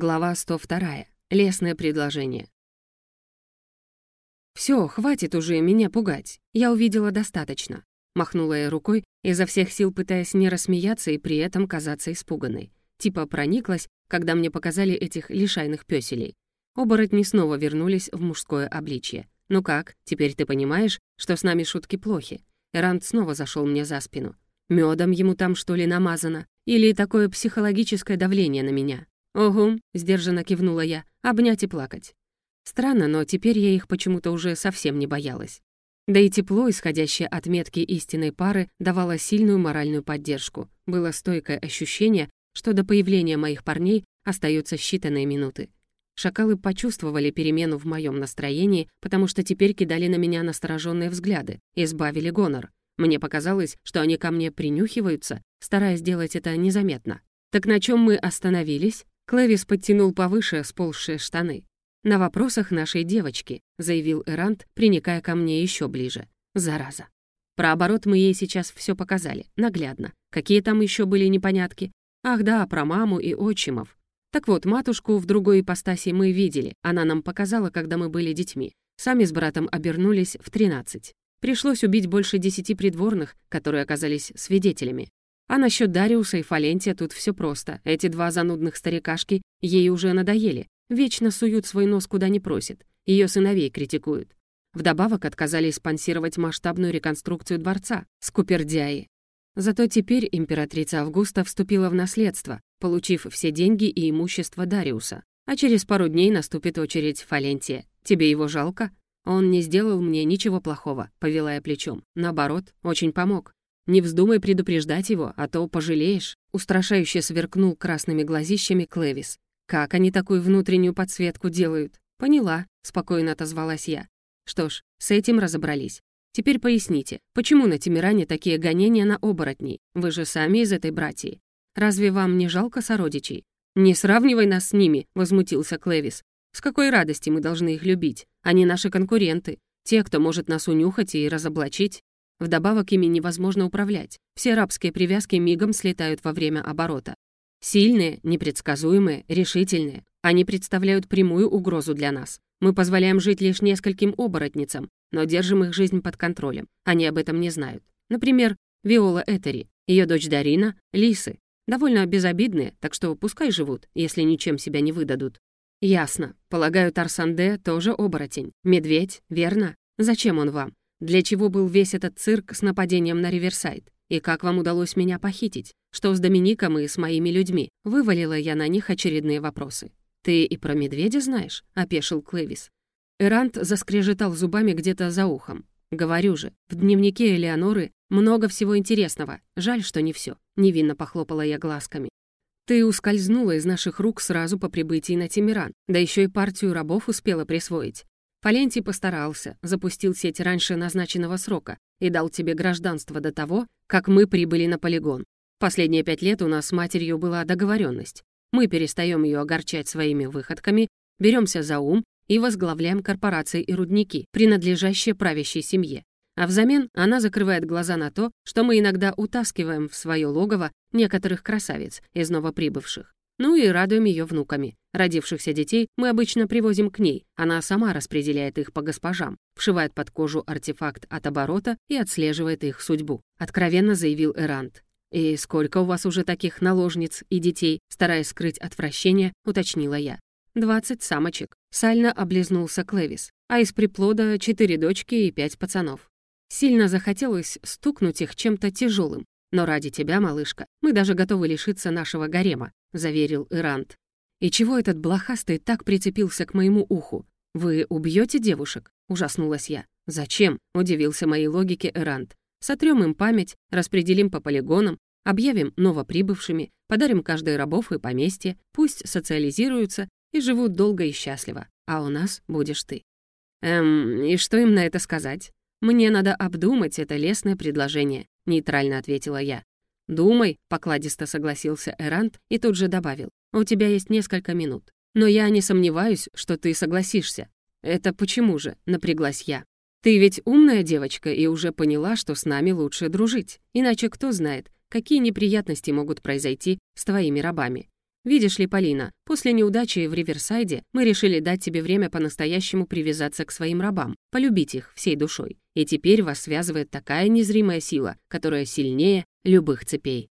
Глава 102. Лесное предложение. Все, хватит уже меня пугать. Я увидела достаточно», — махнула я рукой, изо всех сил пытаясь не рассмеяться и при этом казаться испуганной. Типа прониклась, когда мне показали этих лишайных пёселей. Оборотни снова вернулись в мужское обличье. «Ну как, теперь ты понимаешь, что с нами шутки плохи?» Эрант снова зашел мне за спину. Медом ему там, что ли, намазано? Или такое психологическое давление на меня? «Угу», — сдержанно кивнула я, — «обнять и плакать». Странно, но теперь я их почему-то уже совсем не боялась. Да и тепло, исходящее от метки истинной пары, давало сильную моральную поддержку. Было стойкое ощущение, что до появления моих парней остаются считанные минуты. Шакалы почувствовали перемену в моем настроении, потому что теперь кидали на меня настороженные взгляды избавили гонор. Мне показалось, что они ко мне принюхиваются, стараясь сделать это незаметно. «Так на чем мы остановились?» Клэвис подтянул повыше сползшие штаны. «На вопросах нашей девочки», — заявил Эрант, приникая ко мне еще ближе. «Зараза». Про оборот мы ей сейчас все показали, наглядно. Какие там еще были непонятки? Ах да, про маму и отчимов. Так вот, матушку в другой ипостаси мы видели, она нам показала, когда мы были детьми. Сами с братом обернулись в 13. Пришлось убить больше десяти придворных, которые оказались свидетелями. А насчет Дариуса и Фалентия тут все просто. Эти два занудных старикашки ей уже надоели. Вечно суют свой нос куда не просят. Ее сыновей критикуют. Вдобавок отказались спонсировать масштабную реконструкцию дворца. Скупердяи. Зато теперь императрица Августа вступила в наследство, получив все деньги и имущество Дариуса. А через пару дней наступит очередь Фалентия. Тебе его жалко? Он не сделал мне ничего плохого, повела я плечом. Наоборот, очень помог. Не вздумай предупреждать его, а то пожалеешь», — устрашающе сверкнул красными глазищами Клэвис. «Как они такую внутреннюю подсветку делают?» «Поняла», — спокойно отозвалась я. «Что ж, с этим разобрались. Теперь поясните, почему на Тимиране такие гонения на оборотней? Вы же сами из этой братьи. Разве вам не жалко сородичей?» «Не сравнивай нас с ними», — возмутился Клэвис. «С какой радости мы должны их любить? Они наши конкуренты, те, кто может нас унюхать и разоблачить. Вдобавок ими невозможно управлять. Все рабские привязки мигом слетают во время оборота. Сильные, непредсказуемые, решительные. Они представляют прямую угрозу для нас. Мы позволяем жить лишь нескольким оборотницам, но держим их жизнь под контролем. Они об этом не знают. Например, Виола Этери, ее дочь Дарина, Лисы. Довольно безобидные, так что пускай живут, если ничем себя не выдадут. Ясно. Полагаю, Тарсанде тоже оборотень. Медведь, верно? Зачем он вам? Для чего был весь этот цирк с нападением на Риверсайд? И как вам удалось меня похитить? Что с Домиником и с моими людьми? Вывалила я на них очередные вопросы. «Ты и про медведя знаешь?» — опешил Клэвис. Эрант заскрежетал зубами где-то за ухом. «Говорю же, в дневнике Элеоноры много всего интересного. Жаль, что не все. невинно похлопала я глазками. «Ты ускользнула из наших рук сразу по прибытии на Тимиран, да еще и партию рабов успела присвоить. Фалентий постарался, запустил сеть раньше назначенного срока и дал тебе гражданство до того, как мы прибыли на полигон. Последние пять лет у нас с матерью была договоренность. Мы перестаем ее огорчать своими выходками, беремся за ум и возглавляем корпорации и рудники, принадлежащие правящей семье. А взамен она закрывает глаза на то, что мы иногда утаскиваем в свое логово некоторых красавиц из новоприбывших. Ну и радуем ее внуками. Родившихся детей мы обычно привозим к ней. Она сама распределяет их по госпожам, вшивает под кожу артефакт от оборота и отслеживает их судьбу. Откровенно заявил Эрант. «И сколько у вас уже таких наложниц и детей?» Стараясь скрыть отвращение, уточнила я. «Двадцать самочек». Сально облизнулся Клэвис. А из приплода четыре дочки и пять пацанов. Сильно захотелось стукнуть их чем-то тяжелым. Но ради тебя, малышка, мы даже готовы лишиться нашего гарема. — заверил Ирант. «И чего этот блохастый так прицепился к моему уху? Вы убьете девушек?» — ужаснулась я. «Зачем?» — удивился моей логике Эрант. «Сотрем им память, распределим по полигонам, объявим новоприбывшими, подарим каждой рабов и поместье, пусть социализируются и живут долго и счастливо, а у нас будешь ты». «Эм, и что им на это сказать?» «Мне надо обдумать это лестное предложение», — нейтрально ответила я. «Думай», — покладисто согласился Эрант и тут же добавил. «У тебя есть несколько минут. Но я не сомневаюсь, что ты согласишься». «Это почему же?» — напряглась я. «Ты ведь умная девочка и уже поняла, что с нами лучше дружить. Иначе кто знает, какие неприятности могут произойти с твоими рабами. Видишь ли, Полина, после неудачи в Риверсайде мы решили дать тебе время по-настоящему привязаться к своим рабам, полюбить их всей душой. И теперь вас связывает такая незримая сила, которая сильнее любых цепей.